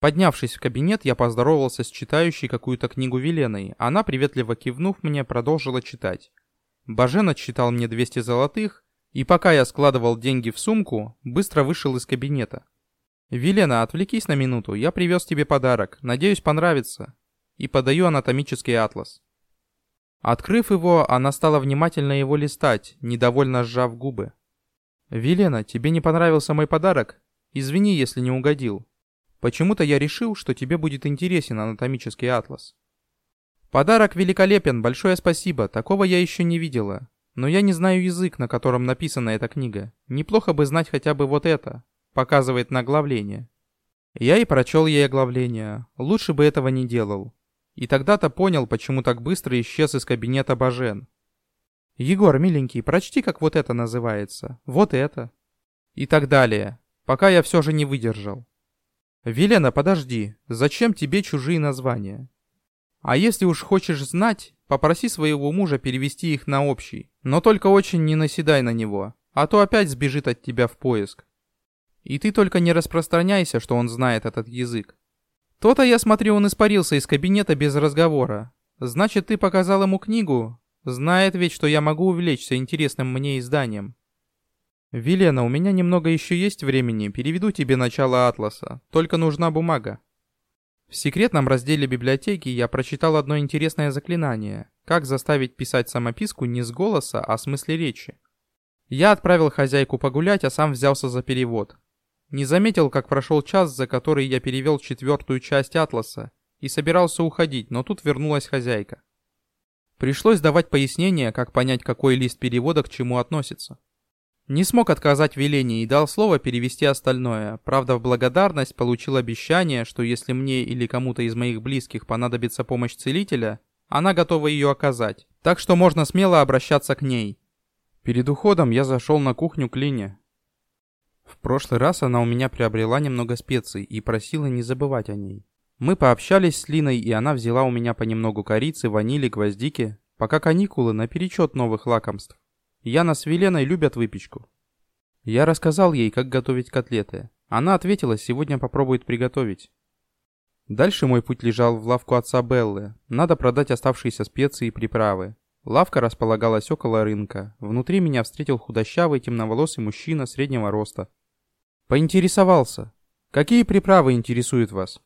Поднявшись в кабинет, я поздоровался с читающей какую-то книгу Веленой. Она, приветливо кивнув мне, продолжила читать. Бажен отсчитал мне 200 золотых, и пока я складывал деньги в сумку, быстро вышел из кабинета. «Велена, отвлекись на минуту, я привез тебе подарок, надеюсь, понравится». И подаю анатомический атлас. Открыв его, она стала внимательно его листать, недовольно сжав губы. «Велена, тебе не понравился мой подарок? Извини, если не угодил. Почему-то я решил, что тебе будет интересен анатомический атлас». «Подарок великолепен, большое спасибо, такого я еще не видела. Но я не знаю язык, на котором написана эта книга. Неплохо бы знать хотя бы вот это», — показывает наглавление. Я и прочел ей оглавление. Лучше бы этого не делал. И тогда-то понял, почему так быстро исчез из кабинета Бажен. «Егор, миленький, прочти, как вот это называется. Вот это». И так далее, пока я все же не выдержал. «Велена, подожди, зачем тебе чужие названия? А если уж хочешь знать, попроси своего мужа перевести их на общий, но только очень не наседай на него, а то опять сбежит от тебя в поиск. И ты только не распространяйся, что он знает этот язык. То-то, я смотрю, он испарился из кабинета без разговора. Значит, ты показал ему книгу? Знает ведь, что я могу увлечься интересным мне изданием. Велена, у меня немного еще есть времени, переведу тебе начало атласа. Только нужна бумага. В секретном разделе библиотеки я прочитал одно интересное заклинание. Как заставить писать самописку не с голоса, а с мысли речи. Я отправил хозяйку погулять, а сам взялся за перевод. Не заметил, как прошел час, за который я перевел четвертую часть атласа, и собирался уходить, но тут вернулась хозяйка. Пришлось давать пояснение, как понять, какой лист перевода к чему относится. Не смог отказать велении и дал слово перевести остальное. Правда, в благодарность получил обещание, что если мне или кому-то из моих близких понадобится помощь целителя, она готова ее оказать. Так что можно смело обращаться к ней. Перед уходом я зашел на кухню к Лине. В прошлый раз она у меня приобрела немного специй и просила не забывать о ней. Мы пообщались с Линой, и она взяла у меня понемногу корицы, ванили, гвоздики, пока каникулы наперечет новых лакомств. Яна с Веленой любят выпечку. Я рассказал ей, как готовить котлеты. Она ответила, сегодня попробует приготовить. Дальше мой путь лежал в лавку отца Беллы. Надо продать оставшиеся специи и приправы. Лавка располагалась около рынка. Внутри меня встретил худощавый темноволосый мужчина среднего роста. Поинтересовался. Какие приправы интересуют вас?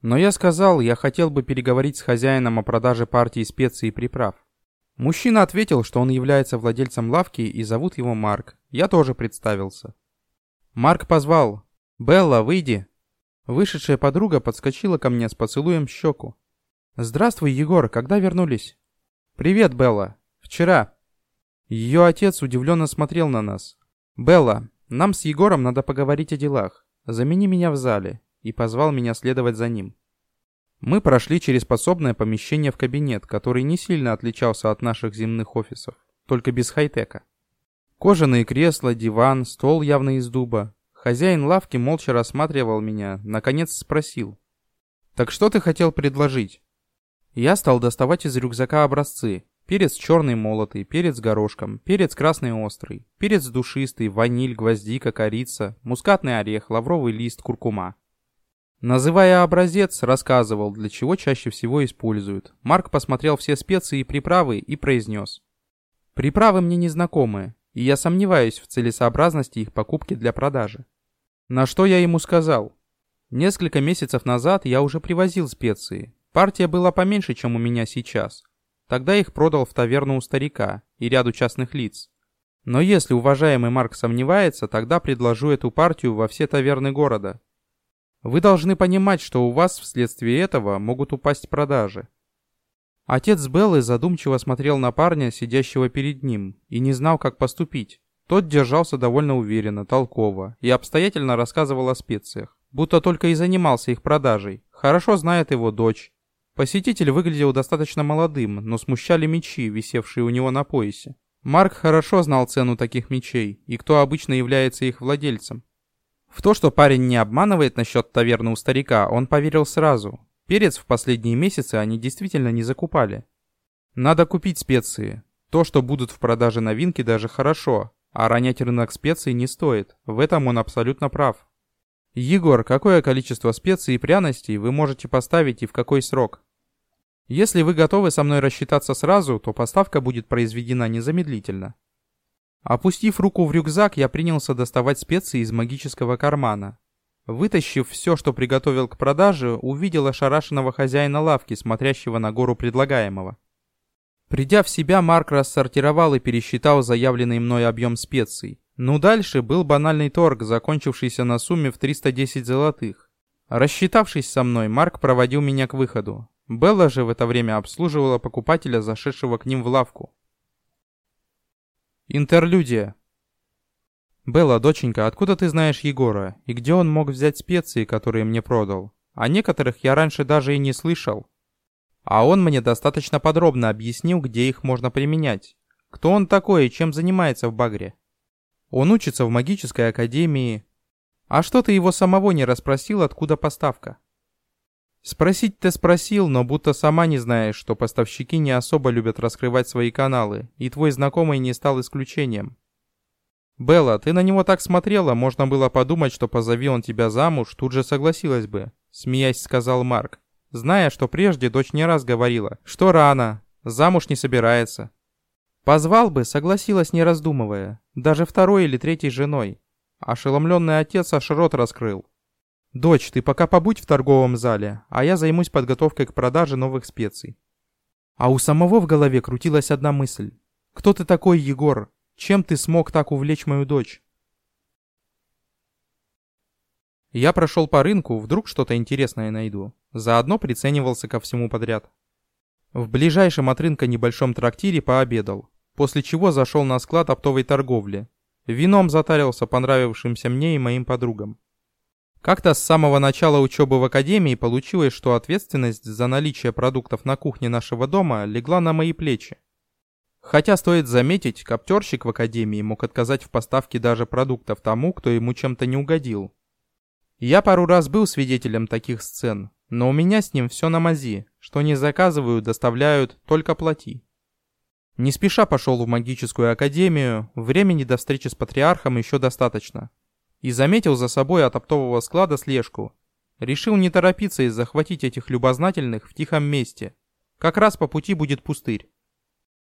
Но я сказал, я хотел бы переговорить с хозяином о продаже партии специй и приправ. Мужчина ответил, что он является владельцем лавки и зовут его Марк. Я тоже представился. Марк позвал. «Белла, выйди!» Вышедшая подруга подскочила ко мне с поцелуем в щеку. «Здравствуй, Егор, когда вернулись?» «Привет, Белла. Вчера». Ее отец удивленно смотрел на нас. «Белла, нам с Егором надо поговорить о делах. Замени меня в зале. И позвал меня следовать за ним. Мы прошли через подсобное помещение в кабинет, который не сильно отличался от наших земных офисов, только без хай-тека. Кожаные кресла, диван, стол явно из дуба. Хозяин лавки молча рассматривал меня, наконец спросил. «Так что ты хотел предложить?» Я стал доставать из рюкзака образцы, Перец черный молотый, перец горошком, перец красный острый, перец душистый, ваниль, гвоздика, корица, мускатный орех, лавровый лист, куркума. Называя образец, рассказывал, для чего чаще всего используют. Марк посмотрел все специи и приправы и произнес. Приправы мне не знакомы, и я сомневаюсь в целесообразности их покупки для продажи. На что я ему сказал? Несколько месяцев назад я уже привозил специи. Партия была поменьше, чем у меня сейчас. Тогда их продал в таверну у старика и ряду частных лиц. Но если уважаемый Марк сомневается, тогда предложу эту партию во все таверны города. Вы должны понимать, что у вас вследствие этого могут упасть продажи. Отец Беллы задумчиво смотрел на парня, сидящего перед ним, и не знал, как поступить. Тот держался довольно уверенно, толково и обстоятельно рассказывал о специях, будто только и занимался их продажей. Хорошо знает его дочь, Посетитель выглядел достаточно молодым, но смущали мечи, висевшие у него на поясе. Марк хорошо знал цену таких мечей и кто обычно является их владельцем. В то, что парень не обманывает насчет таверны у старика, он поверил сразу. Перец в последние месяцы они действительно не закупали. Надо купить специи. То, что будут в продаже новинки, даже хорошо, а ронять рынок специй не стоит. В этом он абсолютно прав. Егор, какое количество специй и пряностей вы можете поставить и в какой срок? Если вы готовы со мной рассчитаться сразу, то поставка будет произведена незамедлительно. Опустив руку в рюкзак, я принялся доставать специи из магического кармана. Вытащив все, что приготовил к продаже, увидел ошарашенного хозяина лавки, смотрящего на гору предлагаемого. Придя в себя, Марк рассортировал и пересчитал заявленный мной объем специй. Ну дальше был банальный торг, закончившийся на сумме в 310 золотых. Рассчитавшись со мной, Марк проводил меня к выходу. Белла же в это время обслуживала покупателя, зашедшего к ним в лавку. Интерлюдия. Белла, доченька, откуда ты знаешь Егора? И где он мог взять специи, которые мне продал? О некоторых я раньше даже и не слышал. А он мне достаточно подробно объяснил, где их можно применять. Кто он такой и чем занимается в Багре? Он учится в магической академии. А что ты его самого не расспросил, откуда поставка? Спросить ты спросил, но будто сама не знаешь, что поставщики не особо любят раскрывать свои каналы, и твой знакомый не стал исключением. Белла, ты на него так смотрела, можно было подумать, что позови он тебя замуж, тут же согласилась бы, смеясь сказал Марк, зная, что прежде дочь не раз говорила, что рано, замуж не собирается. Позвал бы, согласилась не раздумывая, даже второй или третьей женой. Ошеломленный отец аж рот раскрыл. «Дочь, ты пока побудь в торговом зале, а я займусь подготовкой к продаже новых специй». А у самого в голове крутилась одна мысль. «Кто ты такой, Егор? Чем ты смог так увлечь мою дочь?» Я прошел по рынку, вдруг что-то интересное найду. Заодно приценивался ко всему подряд. В ближайшем от рынка небольшом трактире пообедал после чего зашел на склад оптовой торговли. Вином затарился понравившимся мне и моим подругам. Как-то с самого начала учебы в академии получилось, что ответственность за наличие продуктов на кухне нашего дома легла на мои плечи. Хотя, стоит заметить, коптерщик в академии мог отказать в поставке даже продуктов тому, кто ему чем-то не угодил. Я пару раз был свидетелем таких сцен, но у меня с ним все на мази, что не заказываю, доставляют, только плати. Не спеша пошел в магическую академию, времени до встречи с патриархом еще достаточно. И заметил за собой от оптового склада слежку. Решил не торопиться и захватить этих любознательных в тихом месте. Как раз по пути будет пустырь.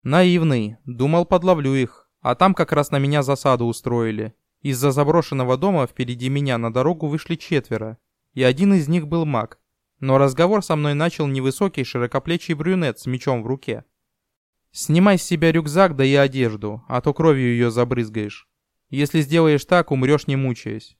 Наивный, думал подловлю их, а там как раз на меня засаду устроили. Из-за заброшенного дома впереди меня на дорогу вышли четверо, и один из них был маг. Но разговор со мной начал невысокий широкоплечий брюнет с мечом в руке. Снимай с себя рюкзак, да и одежду, а то кровью ее забрызгаешь. Если сделаешь так, умрешь не мучаясь.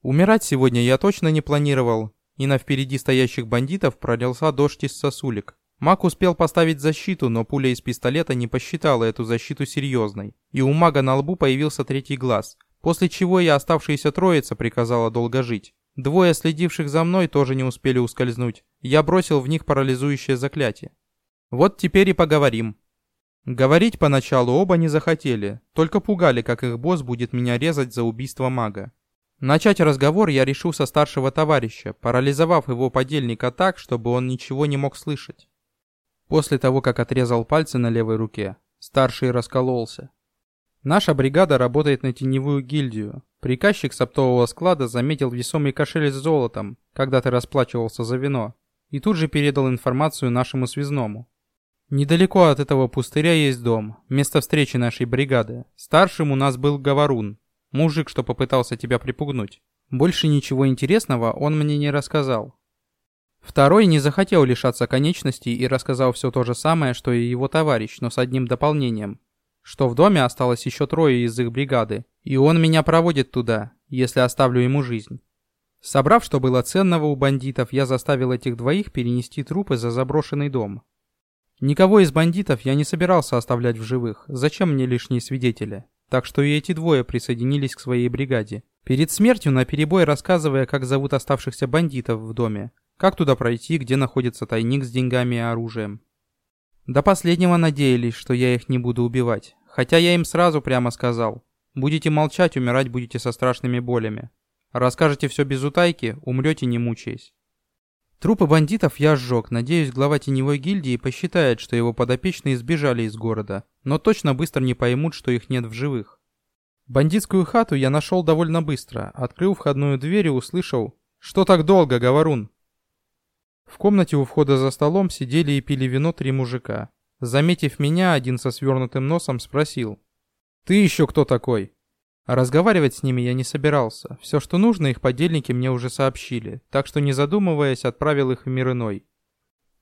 Умирать сегодня я точно не планировал, и на впереди стоящих бандитов пролился дождь из сосулек. Маг успел поставить защиту, но пуля из пистолета не посчитала эту защиту серьезной, и у мага на лбу появился третий глаз, после чего я оставшаяся троица приказала долго жить. Двое следивших за мной тоже не успели ускользнуть. Я бросил в них парализующее заклятие. Вот теперь и поговорим. Говорить поначалу оба не захотели, только пугали, как их босс будет меня резать за убийство мага. Начать разговор я решил со старшего товарища, парализовав его подельника так, чтобы он ничего не мог слышать. После того, как отрезал пальцы на левой руке, старший раскололся. Наша бригада работает на теневую гильдию. Приказчик с оптового склада заметил весомый кошель с золотом, когда ты расплачивался за вино, и тут же передал информацию нашему связному. Недалеко от этого пустыря есть дом, место встречи нашей бригады. Старшим у нас был Говорун, мужик, что попытался тебя припугнуть. Больше ничего интересного он мне не рассказал. Второй не захотел лишаться конечностей и рассказал все то же самое, что и его товарищ, но с одним дополнением. Что в доме осталось еще трое из их бригады, и он меня проводит туда, если оставлю ему жизнь. Собрав, что было ценного у бандитов, я заставил этих двоих перенести трупы за заброшенный дом. Никого из бандитов я не собирался оставлять в живых, зачем мне лишние свидетели? Так что и эти двое присоединились к своей бригаде. Перед смертью наперебой рассказывая, как зовут оставшихся бандитов в доме, как туда пройти, где находится тайник с деньгами и оружием. До последнего надеялись, что я их не буду убивать, хотя я им сразу прямо сказал. Будете молчать, умирать будете со страшными болями. Расскажете все без утайки, умрете не мучаясь. Трупы бандитов я сжег, надеюсь, глава теневой гильдии посчитает, что его подопечные сбежали из города, но точно быстро не поймут, что их нет в живых. Бандитскую хату я нашел довольно быстро, открыл входную дверь и услышал «Что так долго, говорун?» В комнате у входа за столом сидели и пили вино три мужика. Заметив меня, один со свернутым носом спросил «Ты еще кто такой?» Разговаривать с ними я не собирался. Все, что нужно, их подельники мне уже сообщили, так что не задумываясь, отправил их в мир иной.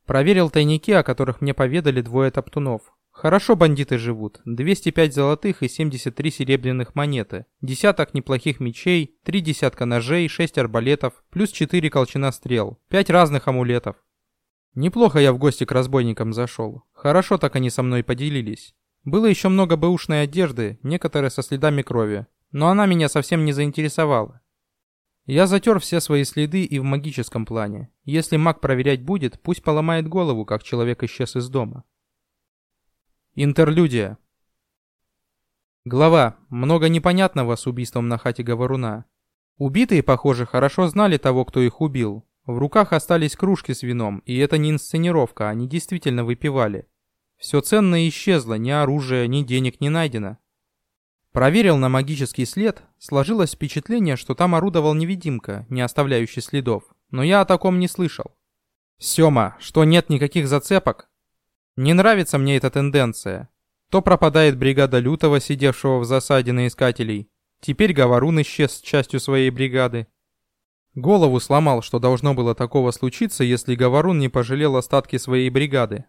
Проверил тайники, о которых мне поведали двое топтунов. Хорошо бандиты живут. 205 золотых и 73 серебряных монеты, десяток неплохих мечей, три десятка ножей, шесть арбалетов, плюс четыре колчана стрел, пять разных амулетов. Неплохо я в гости к разбойникам зашел. Хорошо так они со мной поделились. Было еще много бэушной одежды, некоторые со следами крови, но она меня совсем не заинтересовала. Я затер все свои следы и в магическом плане. Если маг проверять будет, пусть поломает голову, как человек исчез из дома. Интерлюдия. Глава. Много непонятного с убийством на хате Говоруна. Убитые, похоже, хорошо знали того, кто их убил. В руках остались кружки с вином, и это не инсценировка, они действительно выпивали. Все ценное исчезло, ни оружия, ни денег не найдено. Проверил на магический след, сложилось впечатление, что там орудовал невидимка, не оставляющий следов, но я о таком не слышал. Сёма, что нет никаких зацепок? Не нравится мне эта тенденция. То пропадает бригада Лютого, сидевшего в засаде на искателей. Теперь Говорун исчез с частью своей бригады. Голову сломал, что должно было такого случиться, если Говорун не пожалел остатки своей бригады.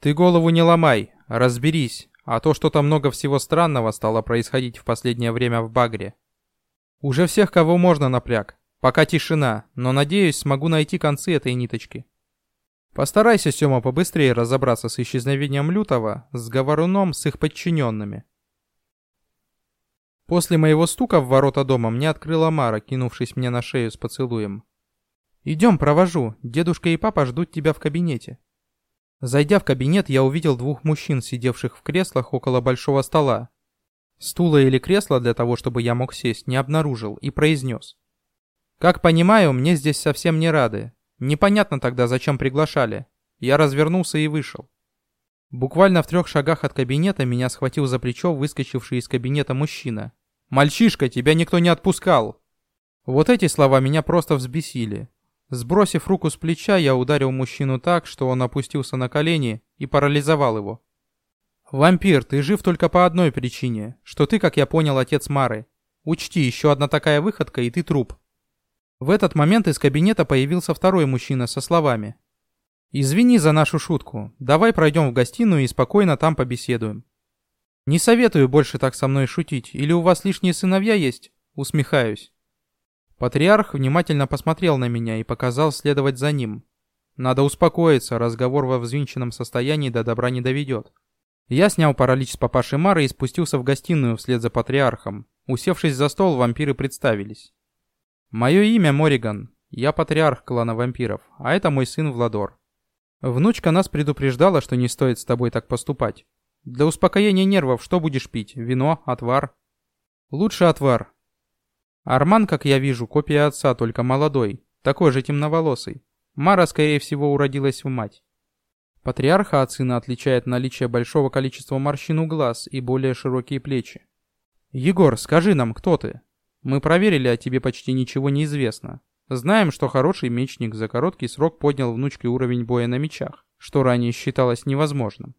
Ты голову не ломай, разберись, а то что-то много всего странного стало происходить в последнее время в Багре. Уже всех, кого можно, напряг. Пока тишина, но надеюсь, смогу найти концы этой ниточки. Постарайся, Сёма, побыстрее разобраться с исчезновением Лютого, с Говоруном, с их подчиненными. После моего стука в ворота дома мне открыла Мара, кинувшись мне на шею с поцелуем. «Идем, провожу. Дедушка и папа ждут тебя в кабинете». Зайдя в кабинет, я увидел двух мужчин, сидевших в креслах около большого стола. Стула или кресла для того, чтобы я мог сесть, не обнаружил и произнес. «Как понимаю, мне здесь совсем не рады. Непонятно тогда, зачем приглашали. Я развернулся и вышел. Буквально в трех шагах от кабинета меня схватил за плечо выскочивший из кабинета мужчина. «Мальчишка, тебя никто не отпускал!» Вот эти слова меня просто взбесили. Сбросив руку с плеча, я ударил мужчину так, что он опустился на колени и парализовал его. «Вампир, ты жив только по одной причине, что ты, как я понял, отец Мары. Учти, еще одна такая выходка, и ты труп». В этот момент из кабинета появился второй мужчина со словами. «Извини за нашу шутку. Давай пройдем в гостиную и спокойно там побеседуем». «Не советую больше так со мной шутить. Или у вас лишние сыновья есть?» Усмехаюсь. Патриарх внимательно посмотрел на меня и показал следовать за ним. Надо успокоиться, разговор во взвинченном состоянии до добра не доведет. Я снял паралич с папаши Мары и спустился в гостиную вслед за патриархом. Усевшись за стол, вампиры представились. «Мое имя Мориган. Я патриарх клана вампиров, а это мой сын Владор. Внучка нас предупреждала, что не стоит с тобой так поступать. Для успокоения нервов что будешь пить? Вино? Отвар?» «Лучше отвар. Арман, как я вижу, копия отца, только молодой, такой же темноволосый. Мара, скорее всего, уродилась в мать. Патриарха от сына отличает наличие большого количества морщин у глаз и более широкие плечи. «Егор, скажи нам, кто ты? Мы проверили, о тебе почти ничего не известно. Знаем, что хороший мечник за короткий срок поднял внучке уровень боя на мечах, что ранее считалось невозможным.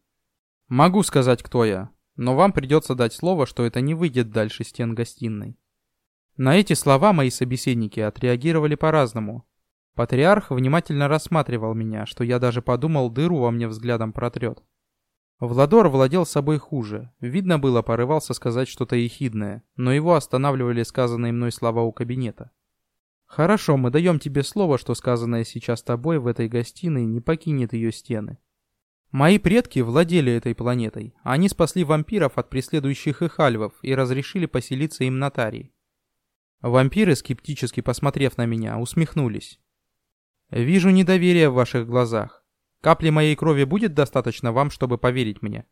Могу сказать, кто я, но вам придется дать слово, что это не выйдет дальше стен гостиной. На эти слова мои собеседники отреагировали по-разному. Патриарх внимательно рассматривал меня, что я даже подумал, дыру во мне взглядом протрет. Владор владел собой хуже. Видно было, порывался сказать что-то ехидное, но его останавливали сказанные мной слова у кабинета. «Хорошо, мы даем тебе слово, что сказанное сейчас тобой в этой гостиной не покинет ее стены. Мои предки владели этой планетой. Они спасли вампиров от преследующих их альвов и разрешили поселиться им на Тарии. Вампиры, скептически посмотрев на меня, усмехнулись. «Вижу недоверие в ваших глазах. Капли моей крови будет достаточно вам, чтобы поверить мне?»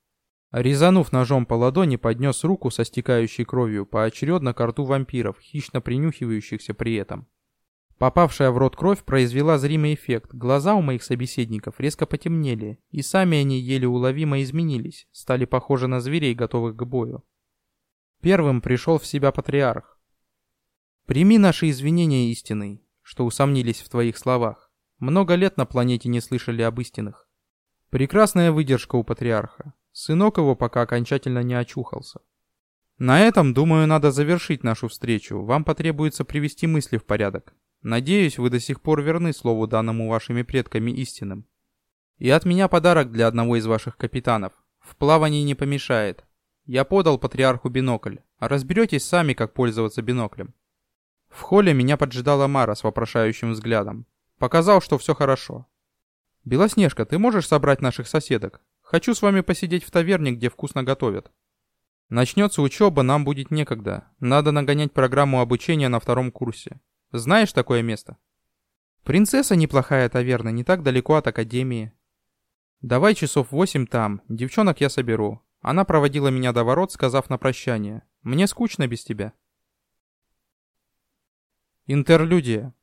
Резанув ножом по ладони, поднес руку со стекающей кровью поочередно к рту вампиров, хищно принюхивающихся при этом. Попавшая в рот кровь произвела зримый эффект. Глаза у моих собеседников резко потемнели, и сами они еле уловимо изменились, стали похожи на зверей, готовых к бою. Первым пришел в себя патриарх. «Прими наши извинения истинный, что усомнились в твоих словах. Много лет на планете не слышали об истинных. Прекрасная выдержка у патриарха. Сынок его пока окончательно не очухался. На этом, думаю, надо завершить нашу встречу. Вам потребуется привести мысли в порядок. Надеюсь, вы до сих пор верны слову данному вашими предками истинным. И от меня подарок для одного из ваших капитанов. В плавании не помешает. Я подал патриарху бинокль. Разберетесь сами, как пользоваться биноклем. В холле меня поджидала Мара с вопрошающим взглядом. Показал, что все хорошо. «Белоснежка, ты можешь собрать наших соседок? Хочу с вами посидеть в таверне, где вкусно готовят». Начнется учеба, нам будет некогда. Надо нагонять программу обучения на втором курсе. Знаешь такое место? Принцесса неплохая таверна, не так далеко от академии. Давай часов восемь там, девчонок я соберу. Она проводила меня до ворот, сказав на прощание. Мне скучно без тебя. Интерлюдия.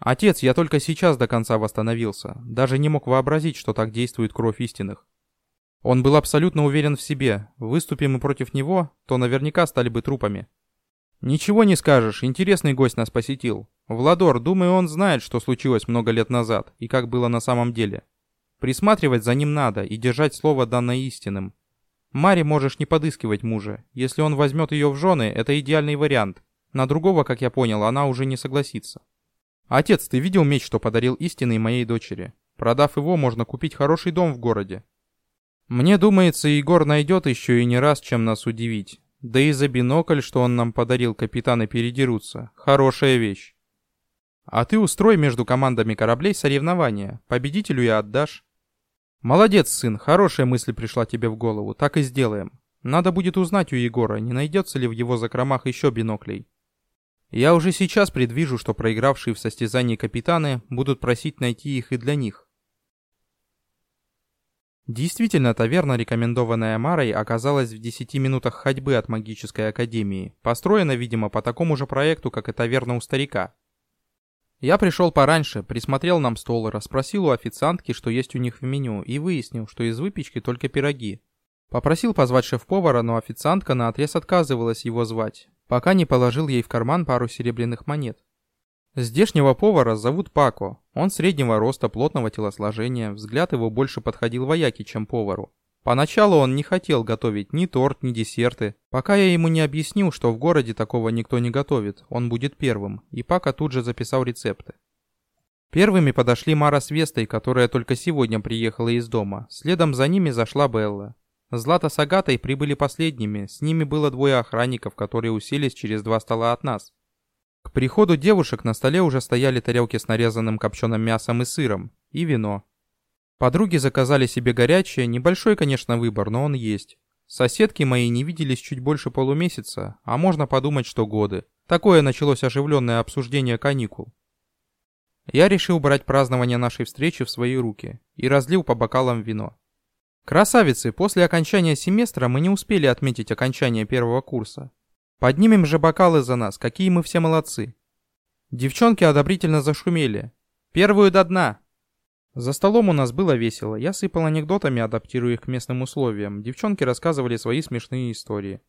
Отец, я только сейчас до конца восстановился. Даже не мог вообразить, что так действует кровь истинных. Он был абсолютно уверен в себе. Выступим мы против него, то наверняка стали бы трупами. Ничего не скажешь, интересный гость нас посетил. Владор, думаю, он знает, что случилось много лет назад и как было на самом деле. Присматривать за ним надо и держать слово данное истинным. Маре можешь не подыскивать мужа. Если он возьмет ее в жены, это идеальный вариант. На другого, как я понял, она уже не согласится. Отец, ты видел меч, что подарил истинный моей дочери? Продав его, можно купить хороший дом в городе. Мне думается, Егор найдет еще и не раз, чем нас удивить. Да и за бинокль, что он нам подарил, капитаны передерутся. Хорошая вещь. А ты устрой между командами кораблей соревнования. Победителю и отдашь. Молодец, сын, хорошая мысль пришла тебе в голову. Так и сделаем. Надо будет узнать у Егора, не найдется ли в его закромах еще биноклей. Я уже сейчас предвижу, что проигравшие в состязании капитаны будут просить найти их и для них. Действительно, таверна, рекомендованная Марой, оказалась в 10 минутах ходьбы от магической академии, построена, видимо, по такому же проекту, как и таверна у старика. Я пришел пораньше, присмотрел нам стол, расспросил у официантки, что есть у них в меню, и выяснил, что из выпечки только пироги. Попросил позвать шеф-повара, но официантка наотрез отказывалась его звать, пока не положил ей в карман пару серебряных монет. Здешнего повара зовут Пако. Он среднего роста, плотного телосложения, взгляд его больше подходил вояке, чем повару. Поначалу он не хотел готовить ни торт, ни десерты, пока я ему не объяснил, что в городе такого никто не готовит, он будет первым, и Пако тут же записал рецепты. Первыми подошли Мара с Вестой, которая только сегодня приехала из дома, следом за ними зашла Белла. Злата с Агатой прибыли последними, с ними было двое охранников, которые уселись через два стола от нас. К приходу девушек на столе уже стояли тарелки с нарезанным копченым мясом и сыром, и вино. Подруги заказали себе горячее, небольшой, конечно, выбор, но он есть. Соседки мои не виделись чуть больше полумесяца, а можно подумать, что годы. Такое началось оживленное обсуждение каникул. Я решил брать празднование нашей встречи в свои руки и разлил по бокалам вино. Красавицы, после окончания семестра мы не успели отметить окончание первого курса, Поднимем же бокалы за нас, какие мы все молодцы. Девчонки одобрительно зашумели. Первую до дна. За столом у нас было весело. Я сыпал анекдотами, адаптируя их к местным условиям. Девчонки рассказывали свои смешные истории.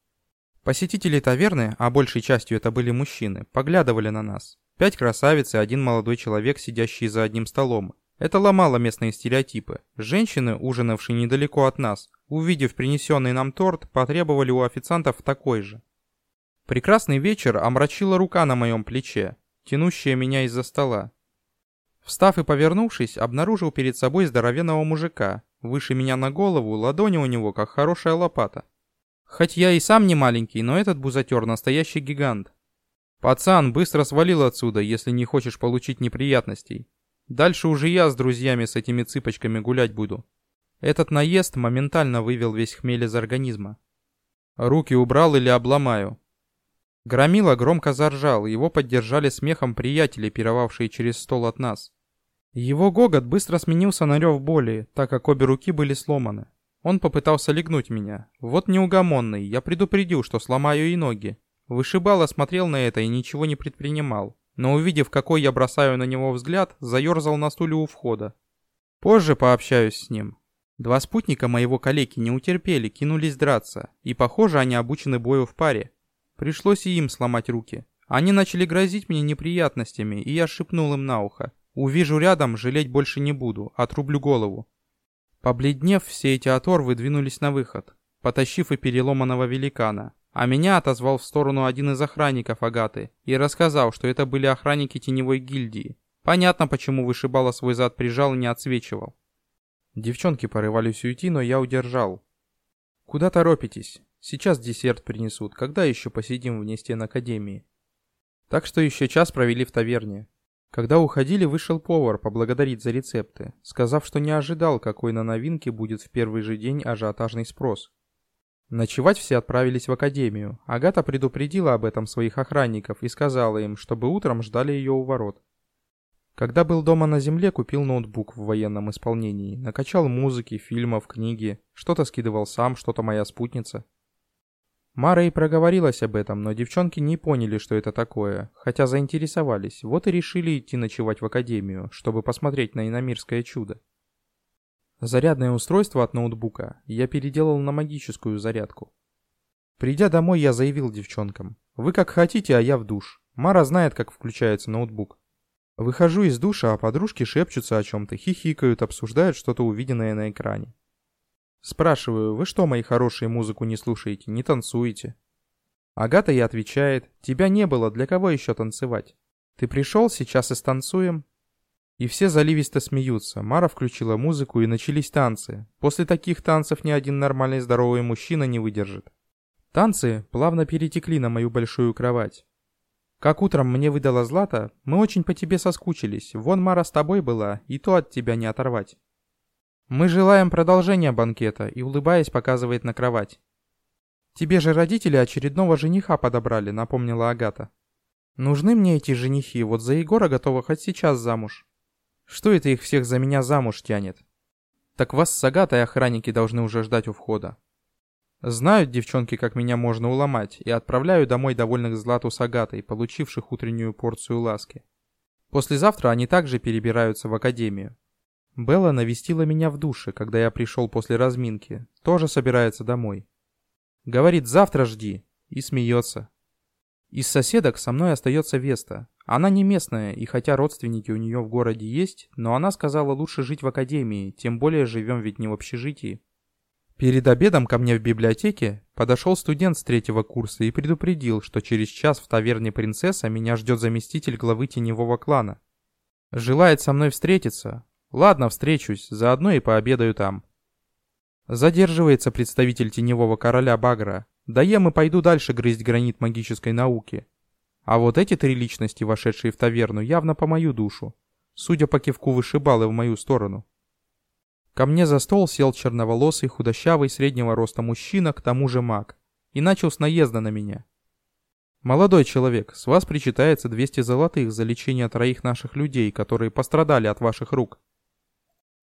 Посетители таверны, а большей частью это были мужчины, поглядывали на нас. Пять красавиц и один молодой человек, сидящий за одним столом. Это ломало местные стереотипы. Женщины, ужинавшие недалеко от нас, увидев принесенный нам торт, потребовали у официантов такой же. Прекрасный вечер омрачила рука на моем плече, тянущая меня из-за стола. Встав и повернувшись, обнаружил перед собой здоровенного мужика, выше меня на голову, ладони у него как хорошая лопата. Хоть я и сам не маленький, но этот бузатер настоящий гигант. Пацан, быстро свалил отсюда, если не хочешь получить неприятностей. Дальше уже я с друзьями с этими цыпочками гулять буду. Этот наезд моментально вывел весь хмель из организма. Руки убрал или обломаю. Громила громко заржал, его поддержали смехом приятели, пировавшие через стол от нас. Его гогот быстро сменился на рев боли, так как обе руки были сломаны. Он попытался легнуть меня. Вот неугомонный, я предупредил, что сломаю и ноги. Вышибало смотрел на это и ничего не предпринимал. Но увидев, какой я бросаю на него взгляд, заерзал на стуле у входа. Позже пообщаюсь с ним. Два спутника моего калеки не утерпели, кинулись драться, и, похоже, они обучены бою в паре. Пришлось и им сломать руки. Они начали грозить мне неприятностями, и я шепнул им на ухо. Увижу рядом, жалеть больше не буду, отрублю голову. Побледнев, все эти оторвы двинулись на выход, потащив и переломанного великана. А меня отозвал в сторону один из охранников Агаты и рассказал, что это были охранники теневой гильдии. Понятно, почему вышибала свой зад прижал и не отсвечивал. Девчонки порывались уйти, но я удержал. «Куда торопитесь? Сейчас десерт принесут. Когда еще посидим вне стен Академии?» Так что еще час провели в таверне. Когда уходили, вышел повар поблагодарить за рецепты, сказав, что не ожидал, какой на новинке будет в первый же день ажиотажный спрос. Ночевать все отправились в академию. Агата предупредила об этом своих охранников и сказала им, чтобы утром ждали ее у ворот. Когда был дома на земле, купил ноутбук в военном исполнении, накачал музыки, фильмов, книги, что-то скидывал сам, что-то моя спутница. Мара и проговорилась об этом, но девчонки не поняли, что это такое, хотя заинтересовались, вот и решили идти ночевать в академию, чтобы посмотреть на иномирское чудо. Зарядное устройство от ноутбука я переделал на магическую зарядку. Придя домой, я заявил девчонкам. Вы как хотите, а я в душ. Мара знает, как включается ноутбук. Выхожу из душа, а подружки шепчутся о чем-то, хихикают, обсуждают что-то увиденное на экране. Спрашиваю, вы что, мои хорошие, музыку не слушаете, не танцуете? Агата ей отвечает, тебя не было, для кого еще танцевать? Ты пришел, сейчас и станцуем. И все заливисто смеются. Мара включила музыку и начались танцы. После таких танцев ни один нормальный здоровый мужчина не выдержит. Танцы плавно перетекли на мою большую кровать. Как утром мне выдала Злата, мы очень по тебе соскучились. Вон Мара с тобой была, и то от тебя не оторвать. Мы желаем продолжения банкета, и улыбаясь показывает на кровать. Тебе же родители очередного жениха подобрали, напомнила Агата. Нужны мне эти женихи, вот за Егора готова хоть сейчас замуж. Что это их всех за меня замуж тянет? Так вас с Агатой охранники должны уже ждать у входа. Знают девчонки, как меня можно уломать, и отправляю домой довольных Злату с Агатой, получивших утреннюю порцию ласки. Послезавтра они также перебираются в академию. Белла навестила меня в душе, когда я пришел после разминки, тоже собирается домой. Говорит, завтра жди, и смеется. Из соседок со мной остается Веста. Она не местная, и хотя родственники у нее в городе есть, но она сказала лучше жить в академии, тем более живем ведь не в общежитии. Перед обедом ко мне в библиотеке подошел студент с третьего курса и предупредил, что через час в таверне «Принцесса» меня ждет заместитель главы теневого клана. Желает со мной встретиться. Ладно, встречусь, заодно и пообедаю там. Задерживается представитель теневого короля Багра, да ем и пойду дальше грызть гранит магической науки. А вот эти три личности, вошедшие в таверну, явно по мою душу. Судя по кивку вышибалы в мою сторону. Ко мне за стол сел черноволосый, худощавый, среднего роста мужчина, к тому же маг. И начал с наезда на меня. «Молодой человек, с вас причитается 200 золотых за лечение троих наших людей, которые пострадали от ваших рук».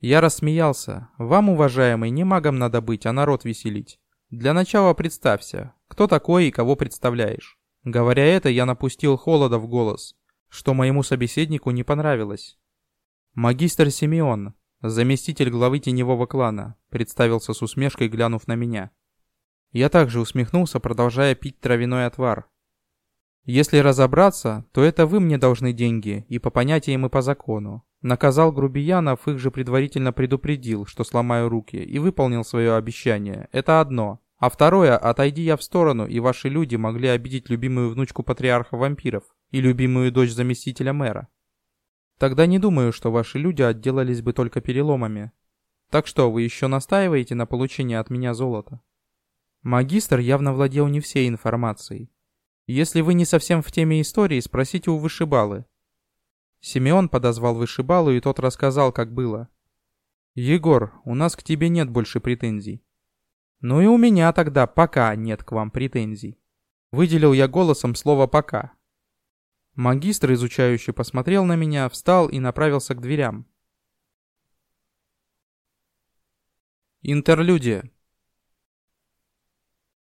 Я рассмеялся. «Вам, уважаемый, не магом надо быть, а народ веселить. Для начала представься, кто такой и кого представляешь. Говоря это, я напустил холода в голос, что моему собеседнику не понравилось. Магистр Симеон, заместитель главы теневого клана, представился с усмешкой, глянув на меня. Я также усмехнулся, продолжая пить травяной отвар. Если разобраться, то это вы мне должны деньги, и по понятиям, и по закону. Наказал грубиянов, их же предварительно предупредил, что сломаю руки, и выполнил свое обещание. Это одно. А второе, отойди я в сторону, и ваши люди могли обидеть любимую внучку патриарха вампиров и любимую дочь заместителя мэра. Тогда не думаю, что ваши люди отделались бы только переломами. Так что, вы еще настаиваете на получении от меня золота? Магистр явно владел не всей информацией. Если вы не совсем в теме истории, спросите у вышибалы. Симеон подозвал вышибалу, и тот рассказал, как было. «Егор, у нас к тебе нет больше претензий». «Ну и у меня тогда пока нет к вам претензий». Выделил я голосом слово «пока». Магистр, изучающий, посмотрел на меня, встал и направился к дверям. Интерлюдия.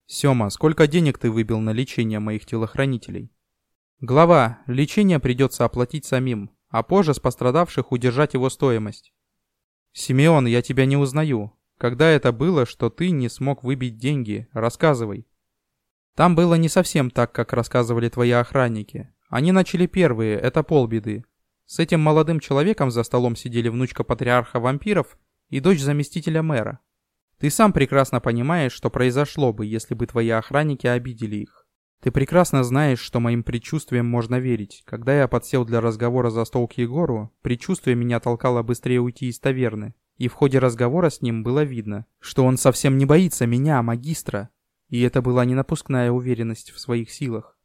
Сёма, сколько денег ты выбил на лечение моих телохранителей? Глава, лечение придется оплатить самим, а позже с пострадавших удержать его стоимость. Симеон, я тебя не узнаю. Когда это было, что ты не смог выбить деньги? Рассказывай. Там было не совсем так, как рассказывали твои охранники. Они начали первые, это полбеды. С этим молодым человеком за столом сидели внучка патриарха вампиров и дочь заместителя мэра. Ты сам прекрасно понимаешь, что произошло бы, если бы твои охранники обидели их. Ты прекрасно знаешь, что моим предчувствиям можно верить. Когда я подсел для разговора за стол к Егору, предчувствие меня толкало быстрее уйти из таверны. И в ходе разговора с ним было видно, что он совсем не боится меня, магистра. И это была не напускная уверенность в своих силах.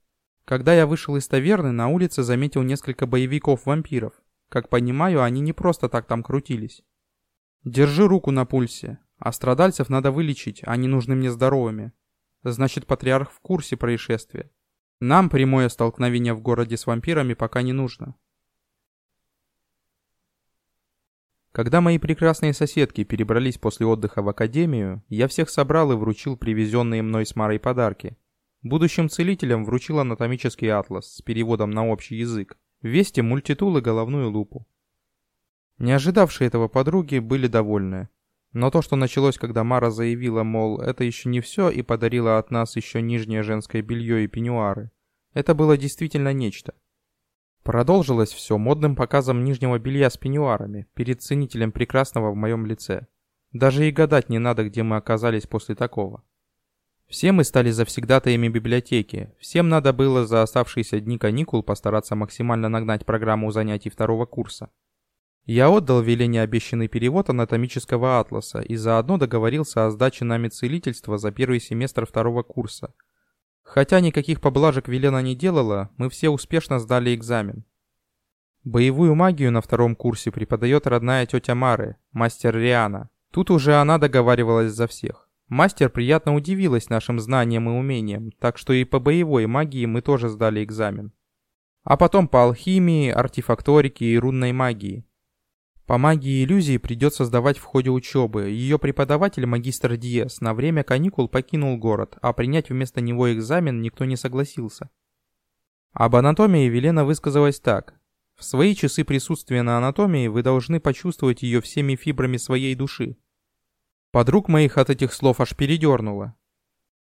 Когда я вышел из таверны, на улице заметил несколько боевиков-вампиров. Как понимаю, они не просто так там крутились. Держи руку на пульсе. А страдальцев надо вылечить, они нужны мне здоровыми. Значит, патриарх в курсе происшествия. Нам прямое столкновение в городе с вампирами пока не нужно. Когда мои прекрасные соседки перебрались после отдыха в академию, я всех собрал и вручил привезенные мной с Марой подарки. Будущим целителям вручил анатомический атлас с переводом на общий язык, вести мультитул и головную лупу. Не ожидавшие этого подруги были довольны. Но то, что началось, когда Мара заявила, мол, это еще не все и подарила от нас еще нижнее женское белье и пеньюары, это было действительно нечто. Продолжилось все модным показом нижнего белья с пеньюарами перед ценителем прекрасного в моем лице. Даже и гадать не надо, где мы оказались после такого. Все мы стали завсегдатаями библиотеки. Всем надо было за оставшиеся дни каникул постараться максимально нагнать программу занятий второго курса. Я отдал веление обещанный перевод анатомического атласа и заодно договорился о сдаче нами целительства за первый семестр второго курса. Хотя никаких поблажек Велена не делала, мы все успешно сдали экзамен. Боевую магию на втором курсе преподает родная тетя Мары, мастер Риана. Тут уже она договаривалась за всех. Мастер приятно удивилась нашим знаниям и умениям, так что и по боевой магии мы тоже сдали экзамен. А потом по алхимии, артефакторике и рунной магии. По магии иллюзии придется сдавать в ходе учебы. Ее преподаватель, магистр Диес, на время каникул покинул город, а принять вместо него экзамен никто не согласился. Об анатомии Велена высказалась так. В свои часы присутствия на анатомии вы должны почувствовать ее всеми фибрами своей души. Подруг моих от этих слов аж передернуло.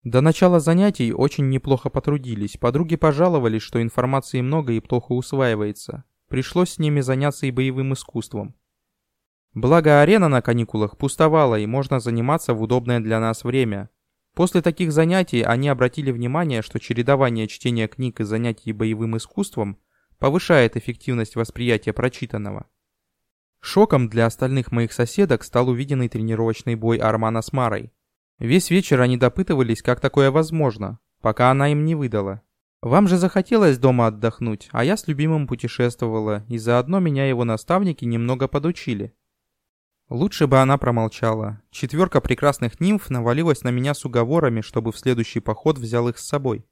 До начала занятий очень неплохо потрудились. Подруги пожаловались, что информации много и плохо усваивается. Пришлось с ними заняться и боевым искусством. Благо арена на каникулах пустовала и можно заниматься в удобное для нас время. После таких занятий они обратили внимание, что чередование чтения книг и занятий боевым искусством повышает эффективность восприятия прочитанного. Шоком для остальных моих соседок стал увиденный тренировочный бой Армана с Марой. Весь вечер они допытывались, как такое возможно, пока она им не выдала. Вам же захотелось дома отдохнуть, а я с любимым путешествовала, и заодно меня его наставники немного подучили. Лучше бы она промолчала. Четверка прекрасных нимф навалилась на меня с уговорами, чтобы в следующий поход взял их с собой.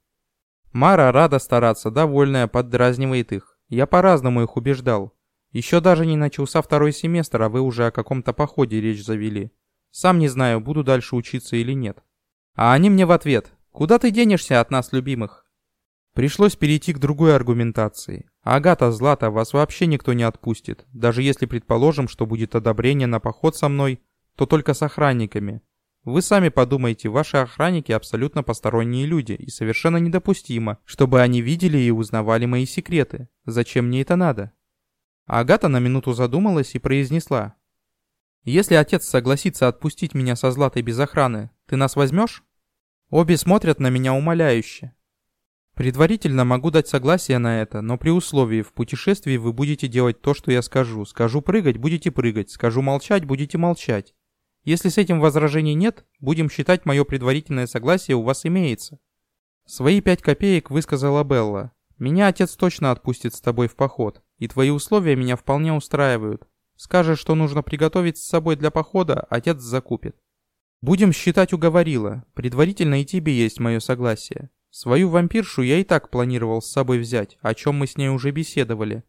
Мара рада стараться, довольная, поддразнивает их. Я по-разному их убеждал. Еще даже не начался второй семестр, а вы уже о каком-то походе речь завели. Сам не знаю, буду дальше учиться или нет. А они мне в ответ. Куда ты денешься от нас, любимых? Пришлось перейти к другой аргументации. Агата, Злата, вас вообще никто не отпустит. Даже если предположим, что будет одобрение на поход со мной, то только с охранниками. Вы сами подумайте, ваши охранники абсолютно посторонние люди, и совершенно недопустимо, чтобы они видели и узнавали мои секреты. Зачем мне это надо? Агата на минуту задумалась и произнесла. «Если отец согласится отпустить меня со Златой без охраны, ты нас возьмешь?» Обе смотрят на меня умоляюще. Предварительно могу дать согласие на это, но при условии в путешествии вы будете делать то, что я скажу. Скажу прыгать, будете прыгать. Скажу молчать, будете молчать. Если с этим возражений нет, будем считать мое предварительное согласие у вас имеется. Свои пять копеек высказала Белла. Меня отец точно отпустит с тобой в поход. И твои условия меня вполне устраивают. Скажешь, что нужно приготовить с собой для похода, отец закупит. Будем считать уговорила. Предварительно и тебе есть мое согласие. Свою вампиршу я и так планировал с собой взять, о чем мы с ней уже беседовали.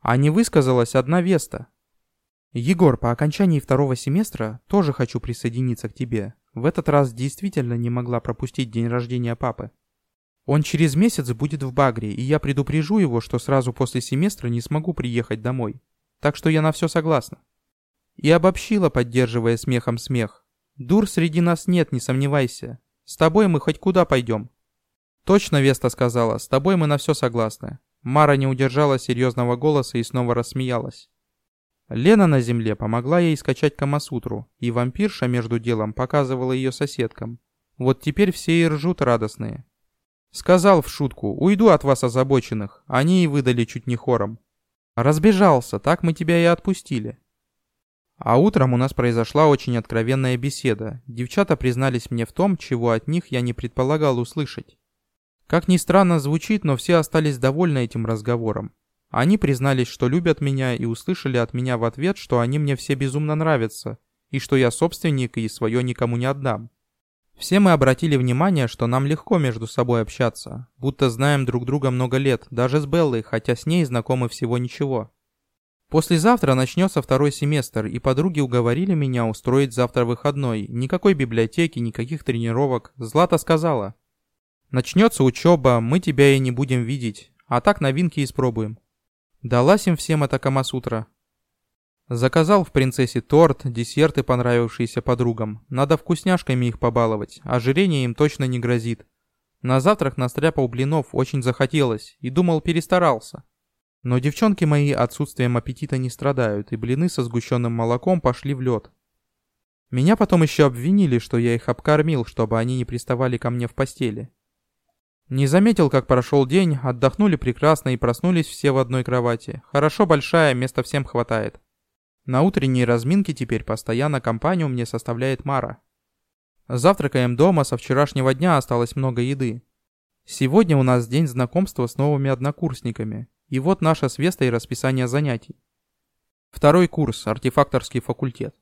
А не высказалась одна Веста. Егор, по окончании второго семестра тоже хочу присоединиться к тебе. В этот раз действительно не могла пропустить день рождения папы. Он через месяц будет в Багре, и я предупрежу его, что сразу после семестра не смогу приехать домой. Так что я на все согласна. И обобщила, поддерживая смехом смех. Дур среди нас нет, не сомневайся. С тобой мы хоть куда пойдем. Точно Веста сказала, с тобой мы на все согласны. Мара не удержала серьезного голоса и снова рассмеялась. Лена на земле помогла ей скачать Камасутру, и вампирша между делом показывала ее соседкам. Вот теперь все и ржут радостные. Сказал в шутку, уйду от вас озабоченных, они и выдали чуть не хором. Разбежался, так мы тебя и отпустили. А утром у нас произошла очень откровенная беседа. Девчата признались мне в том, чего от них я не предполагал услышать. Как ни странно звучит, но все остались довольны этим разговором. Они признались, что любят меня и услышали от меня в ответ, что они мне все безумно нравятся, и что я собственник и свое никому не отдам. Все мы обратили внимание, что нам легко между собой общаться, будто знаем друг друга много лет, даже с Беллой, хотя с ней знакомы всего ничего. Послезавтра начнется второй семестр, и подруги уговорили меня устроить завтра выходной. Никакой библиотеки, никаких тренировок. Злата сказала. Начнется учеба, мы тебя и не будем видеть, а так новинки испробуем. Далась им всем эта Камасутра. Заказал в принцессе торт, десерты, понравившиеся подругам. Надо вкусняшками их побаловать, ожирение им точно не грозит. На завтрак настряпал блинов, очень захотелось, и думал, перестарался. Но девчонки мои отсутствием аппетита не страдают, и блины со сгущенным молоком пошли в лед. Меня потом еще обвинили, что я их обкормил, чтобы они не приставали ко мне в постели. Не заметил, как прошел день, отдохнули прекрасно и проснулись все в одной кровати. Хорошо большая, места всем хватает. На утренней разминке теперь постоянно компанию мне составляет Мара. Завтракаем дома, со вчерашнего дня осталось много еды. Сегодня у нас день знакомства с новыми однокурсниками. И вот наша с Вестой расписание занятий. Второй курс, артефакторский факультет.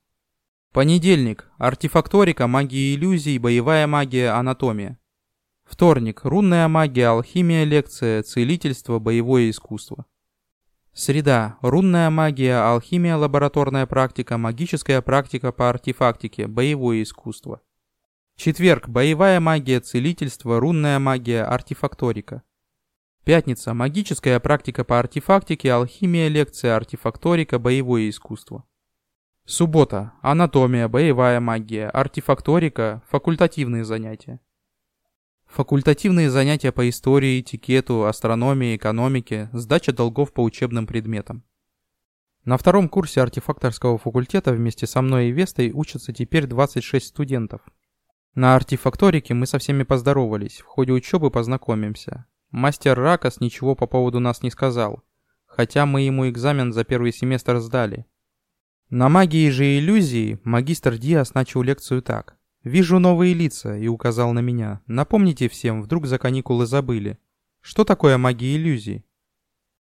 Понедельник, артефакторика, магия иллюзий, боевая магия, анатомия. Вторник, рунная магия, алхимия, лекция, целительство, боевое искусство. Среда, рунная магия, алхимия, лабораторная практика, магическая практика по артефактике, боевое искусство. Четверг, боевая магия, целительство, рунная магия, артефакторика. Пятница. Магическая практика по артефактике, алхимия, лекция, артефакторика, боевое искусство. Суббота. Анатомия, боевая магия, артефакторика, факультативные занятия. Факультативные занятия по истории, этикету, астрономии, экономике, сдача долгов по учебным предметам. На втором курсе артефакторского факультета вместе со мной и Вестой учатся теперь 26 студентов. На артефакторике мы со всеми поздоровались, в ходе учебы познакомимся. Мастер Ракос ничего по поводу нас не сказал, хотя мы ему экзамен за первый семестр сдали. На магии же иллюзии магистр Диас начал лекцию так. «Вижу новые лица» и указал на меня. Напомните всем, вдруг за каникулы забыли. Что такое магия иллюзий?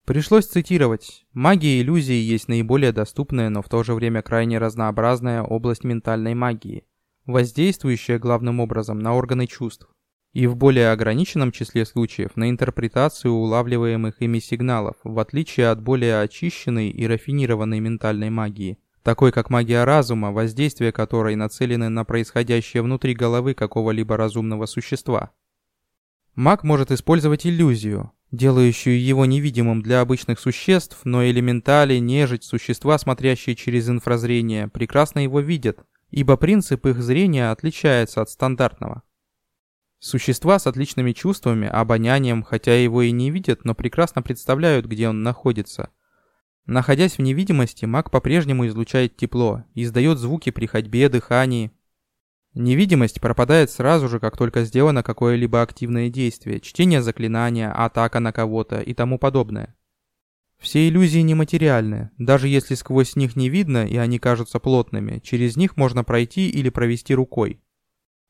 Пришлось цитировать. Магия иллюзий есть наиболее доступная, но в то же время крайне разнообразная область ментальной магии, воздействующая главным образом на органы чувств и в более ограниченном числе случаев на интерпретацию улавливаемых ими сигналов, в отличие от более очищенной и рафинированной ментальной магии, такой как магия разума, воздействие которой нацелены на происходящее внутри головы какого-либо разумного существа. Маг может использовать иллюзию, делающую его невидимым для обычных существ, но элементали, нежить, существа, смотрящие через инфразрение, прекрасно его видят, ибо принцип их зрения отличается от стандартного. Существа с отличными чувствами, обонянием, хотя его и не видят, но прекрасно представляют, где он находится. Находясь в невидимости, маг по-прежнему излучает тепло, издает звуки при ходьбе, дыхании. Невидимость пропадает сразу же, как только сделано какое-либо активное действие, чтение заклинания, атака на кого-то и тому подобное. Все иллюзии нематериальны, даже если сквозь них не видно и они кажутся плотными, через них можно пройти или провести рукой.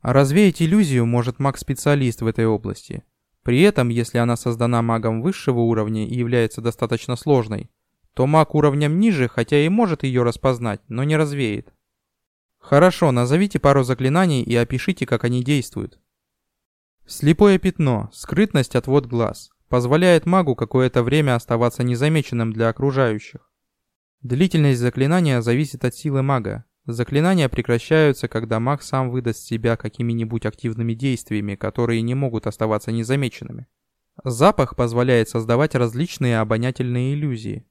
Развеять иллюзию может маг-специалист в этой области. При этом, если она создана магом высшего уровня и является достаточно сложной, то маг уровнем ниже, хотя и может ее распознать, но не развеет. Хорошо, назовите пару заклинаний и опишите, как они действуют. Слепое пятно, скрытность отвод глаз, позволяет магу какое-то время оставаться незамеченным для окружающих. Длительность заклинания зависит от силы мага. Заклинания прекращаются, когда маг сам выдаст себя какими-нибудь активными действиями, которые не могут оставаться незамеченными. Запах позволяет создавать различные обонятельные иллюзии.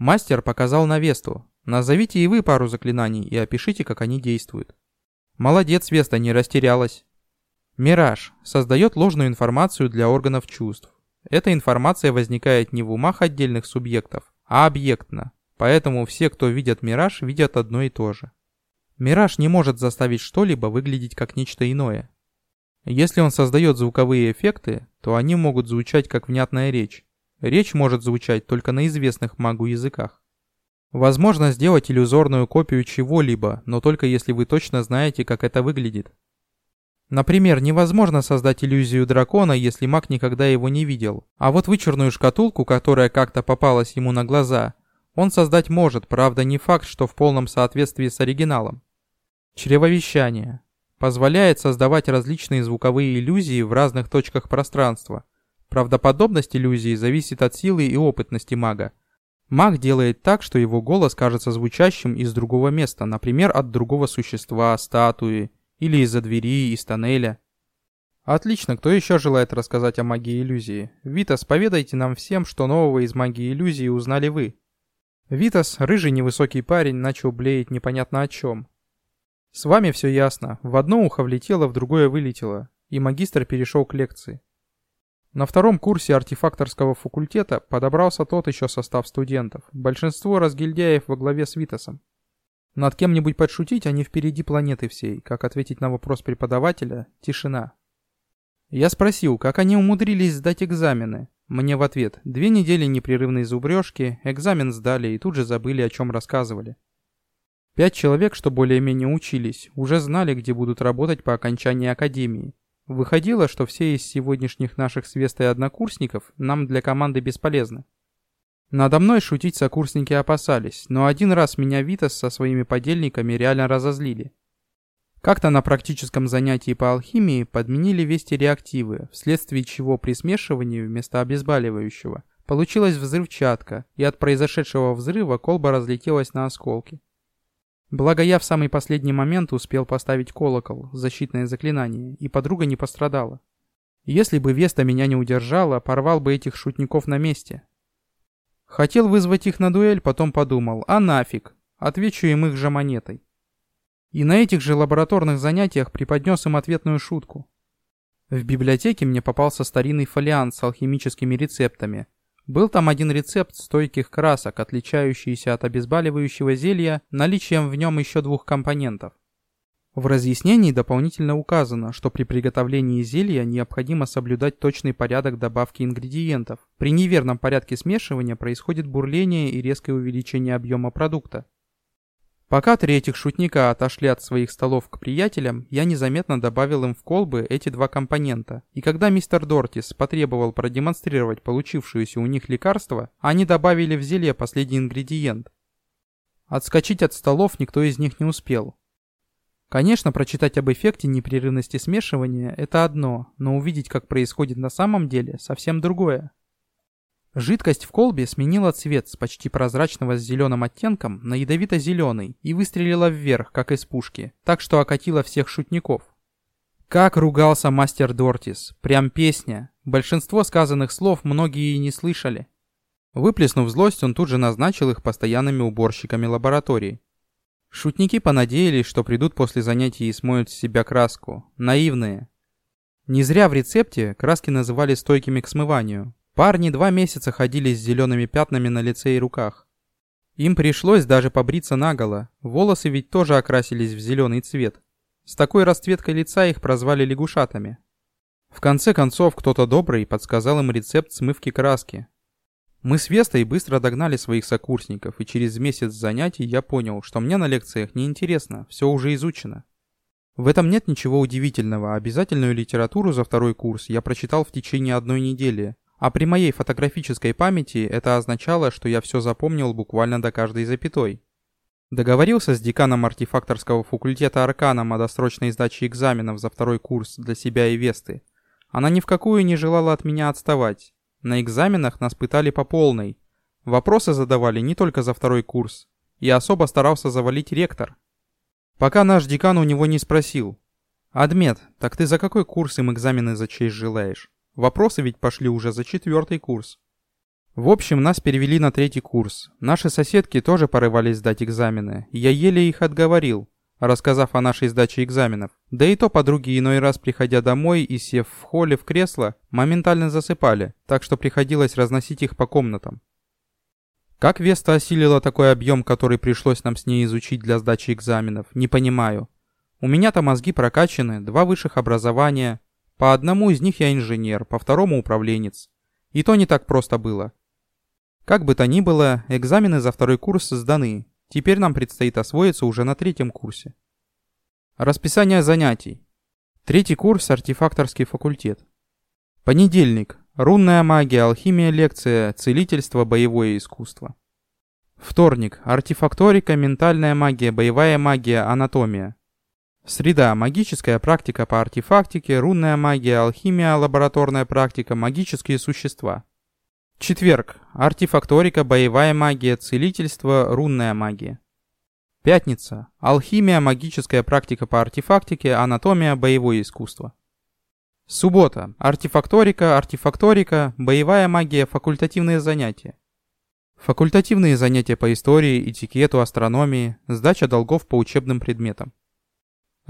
Мастер показал на Весту. Назовите и вы пару заклинаний и опишите, как они действуют. Молодец, Веста, не растерялась. Мираж создает ложную информацию для органов чувств. Эта информация возникает не в умах отдельных субъектов, а объектно. Поэтому все, кто видят мираж, видят одно и то же. Мираж не может заставить что-либо выглядеть как нечто иное. Если он создает звуковые эффекты, то они могут звучать как внятная речь. Речь может звучать только на известных магу языках. Возможно сделать иллюзорную копию чего-либо, но только если вы точно знаете, как это выглядит. Например, невозможно создать иллюзию дракона, если маг никогда его не видел. А вот вычурную шкатулку, которая как-то попалась ему на глаза, он создать может, правда не факт, что в полном соответствии с оригиналом. Чревовещание. Позволяет создавать различные звуковые иллюзии в разных точках пространства. Правдоподобность иллюзии зависит от силы и опытности мага. Маг делает так, что его голос кажется звучащим из другого места, например, от другого существа, статуи, или из-за двери, из тоннеля. Отлично, кто еще желает рассказать о магии иллюзии? Витас, поведайте нам всем, что нового из магии иллюзии узнали вы. Витас, рыжий невысокий парень, начал блеять непонятно о чем. С вами все ясно. В одно ухо влетело, в другое вылетело. И магистр перешел к лекции. На втором курсе артефакторского факультета подобрался тот еще состав студентов. Большинство разгильдяев во главе с Витасом. Над кем-нибудь подшутить, они впереди планеты всей. Как ответить на вопрос преподавателя? Тишина. Я спросил, как они умудрились сдать экзамены. Мне в ответ, две недели непрерывной зубрежки, экзамен сдали и тут же забыли, о чем рассказывали. Пять человек, что более-менее учились, уже знали, где будут работать по окончании академии. Выходило, что все из сегодняшних наших с Вестой однокурсников нам для команды бесполезны. Надо мной шутить сокурсники опасались, но один раз меня Витас со своими подельниками реально разозлили. Как-то на практическом занятии по алхимии подменили вести реактивы, вследствие чего при смешивании вместо обезболивающего получилась взрывчатка, и от произошедшего взрыва колба разлетелась на осколки. Благо я в самый последний момент успел поставить колокол, защитное заклинание, и подруга не пострадала. Если бы Веста меня не удержала, порвал бы этих шутников на месте. Хотел вызвать их на дуэль, потом подумал, а нафиг, отвечу им их же монетой. И на этих же лабораторных занятиях преподнес им ответную шутку. В библиотеке мне попался старинный фолиант с алхимическими рецептами. Был там один рецепт стойких красок, отличающийся от обезболивающего зелья наличием в нем еще двух компонентов. В разъяснении дополнительно указано, что при приготовлении зелья необходимо соблюдать точный порядок добавки ингредиентов. При неверном порядке смешивания происходит бурление и резкое увеличение объема продукта. Пока три этих шутника отошли от своих столов к приятелям, я незаметно добавил им в колбы эти два компонента. И когда мистер Дортис потребовал продемонстрировать получившееся у них лекарство, они добавили в зелье последний ингредиент. Отскочить от столов никто из них не успел. Конечно, прочитать об эффекте непрерывности смешивания – это одно, но увидеть, как происходит на самом деле, совсем другое. Жидкость в колбе сменила цвет с почти прозрачного с зеленым оттенком на ядовито-зеленый и выстрелила вверх, как из пушки, так что окатила всех шутников. Как ругался мастер Дортис, прям песня. Большинство сказанных слов многие и не слышали. Выплеснув злость, он тут же назначил их постоянными уборщиками лаборатории. Шутники понадеялись, что придут после занятий и смоют с себя краску. Наивные. Не зря в рецепте краски называли стойкими к смыванию, Парни два месяца ходили с зелеными пятнами на лице и руках. Им пришлось даже побриться наголо, волосы ведь тоже окрасились в зеленый цвет. С такой расцветкой лица их прозвали лягушатами. В конце концов, кто-то добрый подсказал им рецепт смывки краски. Мы с Вестой быстро догнали своих сокурсников, и через месяц занятий я понял, что мне на лекциях неинтересно, все уже изучено. В этом нет ничего удивительного, обязательную литературу за второй курс я прочитал в течение одной недели, а при моей фотографической памяти это означало, что я все запомнил буквально до каждой запятой. Договорился с деканом артефакторского факультета Арканом о досрочной сдаче экзаменов за второй курс для себя и Весты. Она ни в какую не желала от меня отставать. На экзаменах нас пытали по полной. Вопросы задавали не только за второй курс. И особо старался завалить ректор. Пока наш декан у него не спросил. «Адмет, так ты за какой курс им экзамены за честь желаешь?» Вопросы ведь пошли уже за четвертый курс. В общем, нас перевели на третий курс. Наши соседки тоже порывались сдать экзамены, я еле их отговорил. рассказав о нашей сдаче экзаменов. Да и то подруги иной раз, приходя домой и сев в холле в кресло, моментально засыпали, так что приходилось разносить их по комнатам. Как Веста осилила такой объем, который пришлось нам с ней изучить для сдачи экзаменов, не понимаю. У меня-то мозги прокачаны, два высших образования. По одному из них я инженер, по второму управленец. И то не так просто было. Как бы то ни было, экзамены за второй курс сданы. Теперь нам предстоит освоиться уже на третьем курсе. Расписание занятий. Третий курс – артефакторский факультет. Понедельник. Рунная магия, алхимия, лекция, целительство, боевое искусство. Вторник. Артефакторика, ментальная магия, боевая магия, анатомия. Среда. Магическая практика по артефактике, рунная магия, алхимия, лабораторная практика, магические существа. Четверг. Артефакторика, боевая магия, целительство, рунная магия. Пятница. Алхимия, магическая практика по артефактике, анатомия, боевое искусство. Суббота. Артефакторика, артефакторика, боевая магия, факультативные занятия. Факультативные занятия по истории, этикету, астрономии, сдача долгов по учебным предметам.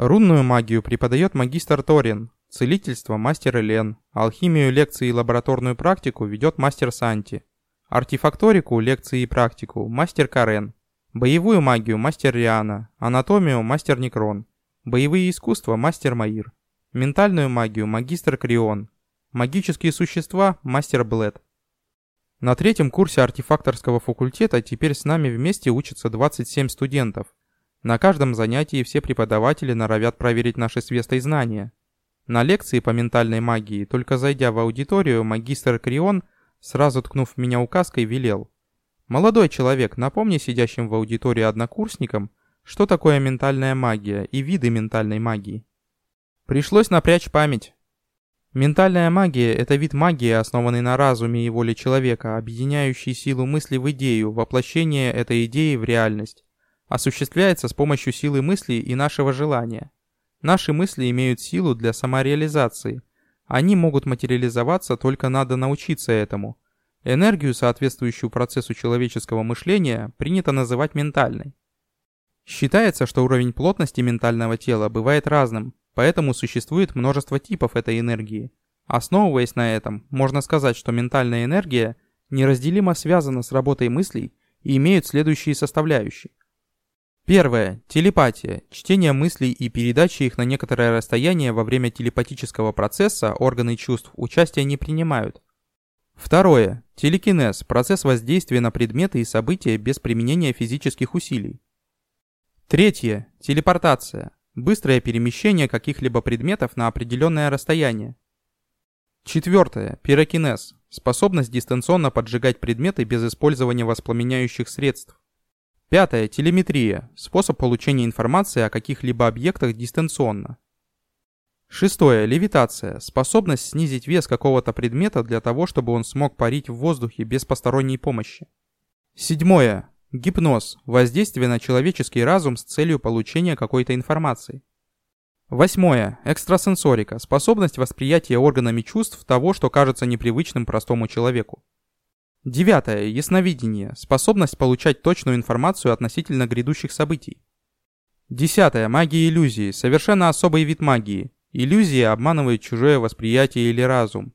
Рунную магию преподает магистр Торин, целительство – мастер Элен, алхимию, лекции и лабораторную практику ведет мастер Санти, артефакторику, лекции и практику – мастер Карен, боевую магию – мастер Риана, анатомию – мастер Некрон, боевые искусства – мастер Маир, ментальную магию – магистр Крион, магические существа – мастер Блэд. На третьем курсе артефакторского факультета теперь с нами вместе учатся 27 студентов – на каждом занятии все преподаватели норовят проверить наши с знания. На лекции по ментальной магии, только зайдя в аудиторию, магистр Крион, сразу ткнув меня указкой, велел. «Молодой человек, напомни сидящим в аудитории однокурсникам, что такое ментальная магия и виды ментальной магии». Пришлось напрячь память. Ментальная магия – это вид магии, основанный на разуме и воле человека, объединяющий силу мысли в идею, воплощение этой идеи в реальность осуществляется с помощью силы мысли и нашего желания. Наши мысли имеют силу для самореализации. Они могут материализоваться, только надо научиться этому. Энергию, соответствующую процессу человеческого мышления, принято называть ментальной. Считается, что уровень плотности ментального тела бывает разным, поэтому существует множество типов этой энергии. Основываясь на этом, можно сказать, что ментальная энергия неразделимо связана с работой мыслей и имеет следующие составляющие. Первое. Телепатия. Чтение мыслей и передача их на некоторое расстояние во время телепатического процесса органы чувств участия не принимают. Второе. Телекинез. Процесс воздействия на предметы и события без применения физических усилий. Третье. Телепортация. Быстрое перемещение каких-либо предметов на определенное расстояние. Четвертое. Пирокинез. Способность дистанционно поджигать предметы без использования воспламеняющих средств. Пятое. Телеметрия. Способ получения информации о каких-либо объектах дистанционно. Шестое. Левитация. Способность снизить вес какого-то предмета для того, чтобы он смог парить в воздухе без посторонней помощи. Седьмое. Гипноз. Воздействие на человеческий разум с целью получения какой-то информации. Восьмое. Экстрасенсорика. Способность восприятия органами чувств того, что кажется непривычным простому человеку. Девятое. Ясновидение. Способность получать точную информацию относительно грядущих событий. Десятое. Магия иллюзии. Совершенно особый вид магии. Иллюзии обманывают чужое восприятие или разум.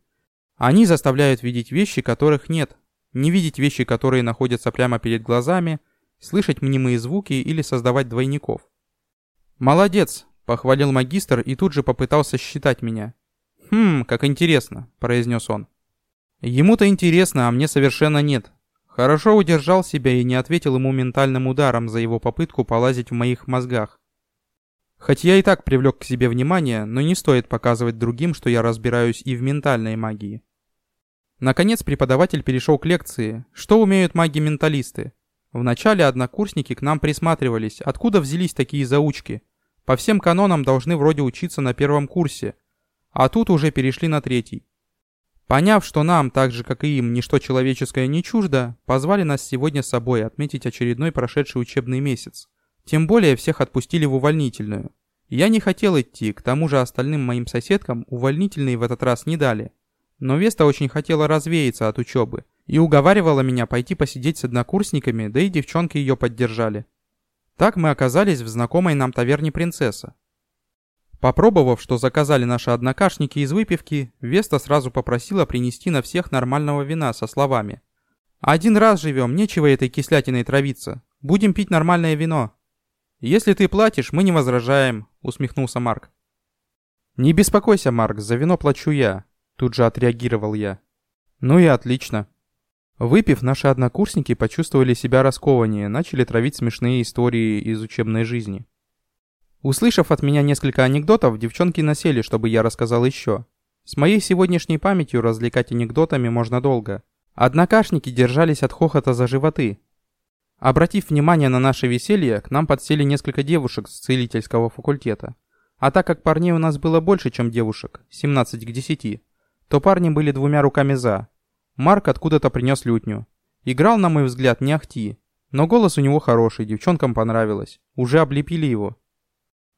Они заставляют видеть вещи, которых нет. Не видеть вещи, которые находятся прямо перед глазами, слышать мнимые звуки или создавать двойников. «Молодец!» – похвалил магистр и тут же попытался считать меня. «Хм, как интересно», – произнес он. Ему-то интересно, а мне совершенно нет. Хорошо удержал себя и не ответил ему ментальным ударом за его попытку полазить в моих мозгах. Хоть я и так привлек к себе внимание, но не стоит показывать другим, что я разбираюсь и в ментальной магии. Наконец преподаватель перешел к лекции «Что умеют маги-менталисты?». Вначале однокурсники к нам присматривались, откуда взялись такие заучки. По всем канонам должны вроде учиться на первом курсе, а тут уже перешли на третий. Поняв, что нам, так же как и им, ничто человеческое не чуждо, позвали нас сегодня с собой отметить очередной прошедший учебный месяц. Тем более всех отпустили в увольнительную. Я не хотел идти, к тому же остальным моим соседкам увольнительные в этот раз не дали. Но Веста очень хотела развеяться от учебы и уговаривала меня пойти посидеть с однокурсниками, да и девчонки ее поддержали. Так мы оказались в знакомой нам таверне «Принцесса». Попробовав, что заказали наши однокашники из выпивки, Веста сразу попросила принести на всех нормального вина со словами «Один раз живем, нечего этой кислятиной травиться. Будем пить нормальное вино». «Если ты платишь, мы не возражаем», — усмехнулся Марк. «Не беспокойся, Марк, за вино плачу я», — тут же отреагировал я. «Ну и отлично». Выпив, наши однокурсники почувствовали себя раскованнее, начали травить смешные истории из учебной жизни. Услышав от меня несколько анекдотов, девчонки насели, чтобы я рассказал еще. С моей сегодняшней памятью развлекать анекдотами можно долго. Однокашники держались от хохота за животы. Обратив внимание на наше веселье, к нам подсели несколько девушек с целительского факультета. А так как парней у нас было больше, чем девушек, 17 к 10, то парни были двумя руками за. Марк откуда-то принес лютню. Играл, на мой взгляд, не ахти. Но голос у него хороший, девчонкам понравилось. Уже облепили его.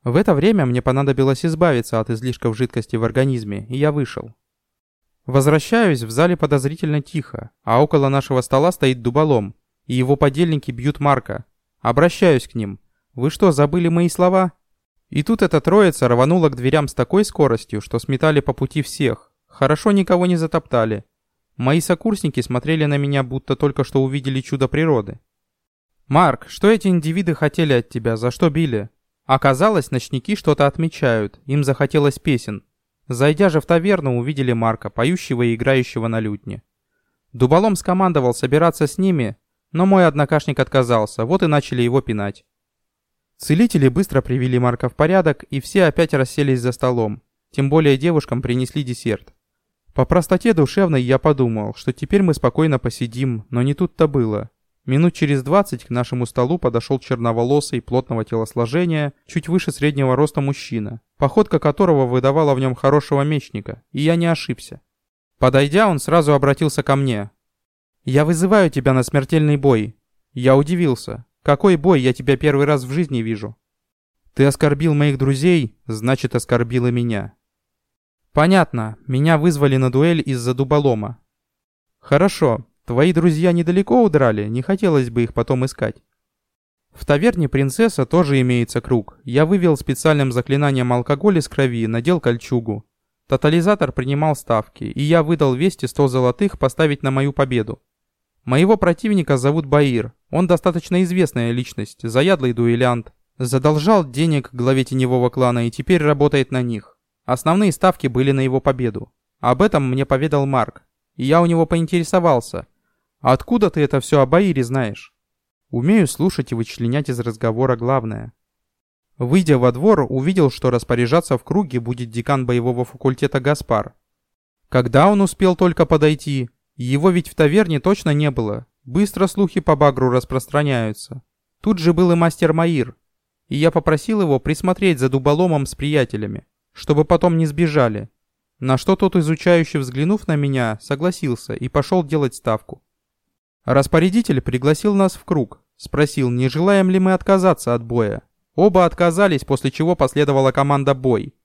В это время мне понадобилось избавиться от излишков жидкости в организме, и я вышел. Возвращаюсь, в зале подозрительно тихо, а около нашего стола стоит дуболом, и его подельники бьют Марка. Обращаюсь к ним. «Вы что, забыли мои слова?» И тут эта троица рванула к дверям с такой скоростью, что сметали по пути всех. Хорошо никого не затоптали. Мои сокурсники смотрели на меня, будто только что увидели чудо природы. «Марк, что эти индивиды хотели от тебя? За что били?» Оказалось, ночники что-то отмечают, им захотелось песен. Зайдя же в таверну, увидели Марка, поющего и играющего на лютне. Дуболом скомандовал собираться с ними, но мой однокашник отказался, вот и начали его пинать. Целители быстро привели Марка в порядок, и все опять расселись за столом. Тем более девушкам принесли десерт. По простоте душевной я подумал, что теперь мы спокойно посидим, но не тут-то было. Минут через двадцать к нашему столу подошел черноволосый, плотного телосложения, чуть выше среднего роста мужчина, походка которого выдавала в нем хорошего мечника, и я не ошибся. Подойдя, он сразу обратился ко мне. «Я вызываю тебя на смертельный бой». Я удивился. Какой бой, я тебя первый раз в жизни вижу. Ты оскорбил моих друзей, значит оскорбил и меня. Понятно, меня вызвали на дуэль из-за дуболома. Хорошо, твои друзья недалеко удрали, не хотелось бы их потом искать. В таверне принцесса тоже имеется круг. Я вывел специальным заклинанием алкоголь из крови, надел кольчугу. Тотализатор принимал ставки, и я выдал Вести 100 золотых поставить на мою победу. Моего противника зовут Баир. Он достаточно известная личность, заядлый дуэлянт. Задолжал денег главе теневого клана и теперь работает на них. Основные ставки были на его победу. Об этом мне поведал Марк. И я у него поинтересовался. «Откуда ты это все о Баире знаешь?» Умею слушать и вычленять из разговора главное. Выйдя во двор, увидел, что распоряжаться в круге будет декан боевого факультета Гаспар. Когда он успел только подойти, его ведь в таверне точно не было. Быстро слухи по багру распространяются. Тут же был и мастер Маир. И я попросил его присмотреть за дуболомом с приятелями, чтобы потом не сбежали. На что тот, изучающий взглянув на меня, согласился и пошел делать ставку. Распорядитель пригласил нас в круг, спросил, не желаем ли мы отказаться от боя. Оба отказались, после чего последовала команда «Бой».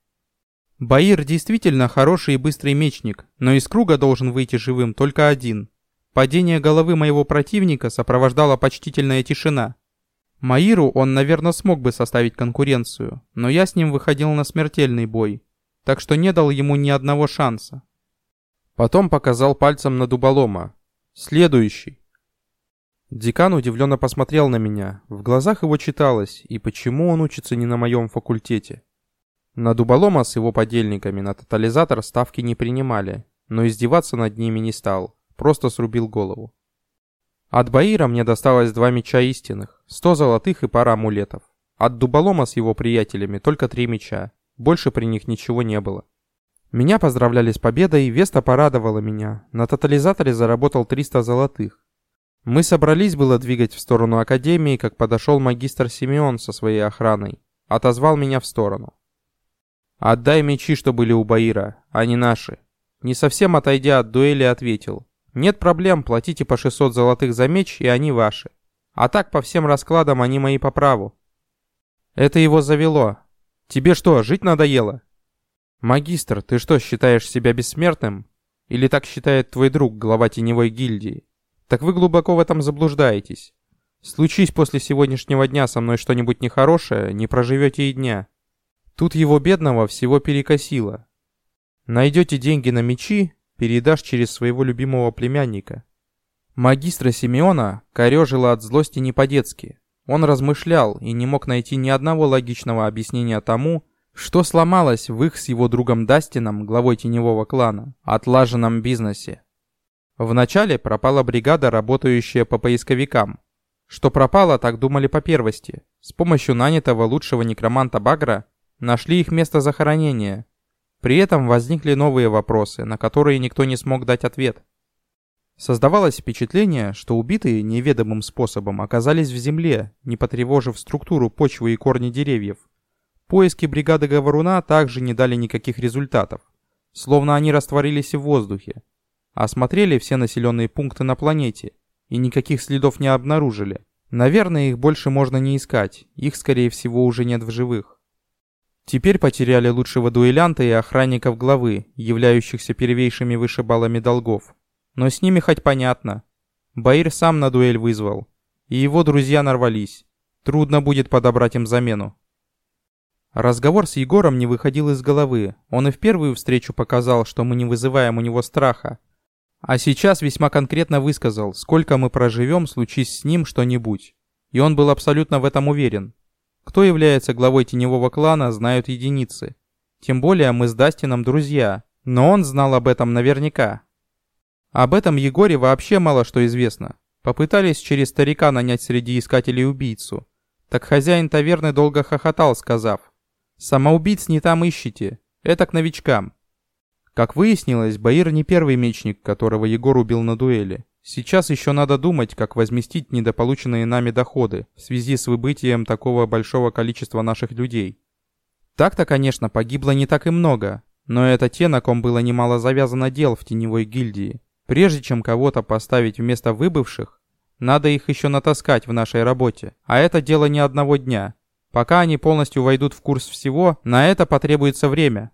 Баир действительно хороший и быстрый мечник, но из круга должен выйти живым только один. Падение головы моего противника сопровождала почтительная тишина. Маиру он, наверное, смог бы составить конкуренцию, но я с ним выходил на смертельный бой, так что не дал ему ни одного шанса. Потом показал пальцем на дуболома. Следующий. Декан удивленно посмотрел на меня. В глазах его читалось, и почему он учится не на моем факультете. На дуболома с его подельниками на тотализатор ставки не принимали, но издеваться над ними не стал, просто срубил голову. От Баира мне досталось два меча истинных, сто золотых и пара амулетов. От дуболома с его приятелями только три меча, больше при них ничего не было. Меня поздравляли с победой, Веста порадовала меня. На тотализаторе заработал 300 золотых. Мы собрались было двигать в сторону Академии, как подошел магистр Симеон со своей охраной. Отозвал меня в сторону. «Отдай мечи, что были у Баира, не наши». Не совсем отойдя от дуэли, ответил. «Нет проблем, платите по 600 золотых за меч, и они ваши. А так по всем раскладам они мои по праву». Это его завело. «Тебе что, жить надоело?» «Магистр, ты что, считаешь себя бессмертным? Или так считает твой друг, глава теневой гильдии? Так вы глубоко в этом заблуждаетесь. Случись после сегодняшнего дня со мной что-нибудь нехорошее, не проживете и дня. Тут его бедного всего перекосило. Найдете деньги на мечи, передашь через своего любимого племянника. Магистра Симеона корежило от злости не по-детски. Он размышлял и не мог найти ни одного логичного объяснения тому, что сломалось в их с его другом Дастином, главой теневого клана, отлаженном бизнесе. Вначале пропала бригада, работающая по поисковикам. Что пропало, так думали по первости. С помощью нанятого лучшего некроманта Багра нашли их место захоронения. При этом возникли новые вопросы, на которые никто не смог дать ответ. Создавалось впечатление, что убитые неведомым способом оказались в земле, не потревожив структуру почвы и корни деревьев. Поиски бригады Говоруна также не дали никаких результатов, словно они растворились в воздухе. Осмотрели все населенные пункты на планете и никаких следов не обнаружили. Наверное, их больше можно не искать, их, скорее всего, уже нет в живых. Теперь потеряли лучшего дуэлянта и охранников главы, являющихся первейшими вышибалами долгов. Но с ними хоть понятно. Баир сам на дуэль вызвал, и его друзья нарвались. Трудно будет подобрать им замену. Разговор с Егором не выходил из головы. Он и в первую встречу показал, что мы не вызываем у него страха. А сейчас весьма конкретно высказал, сколько мы проживем, случись с ним что-нибудь. И он был абсолютно в этом уверен. Кто является главой теневого клана, знают единицы. Тем более мы с Дастином друзья, но он знал об этом наверняка. Об этом Егоре вообще мало что известно. Попытались через старика нанять среди искателей убийцу. Так хозяин таверны долго хохотал, сказав, Самоубийц не там ищите. Это к новичкам. Как выяснилось, Баир не первый мечник, которого Егор убил на дуэли. Сейчас еще надо думать, как возместить недополученные нами доходы в связи с выбытием такого большого количества наших людей. Так-то, конечно, погибло не так и много, но это те, на ком было немало завязано дел в теневой гильдии. Прежде чем кого-то поставить вместо выбывших, надо их еще натаскать в нашей работе, а это дело не одного дня. Пока они полностью войдут в курс всего, на это потребуется время.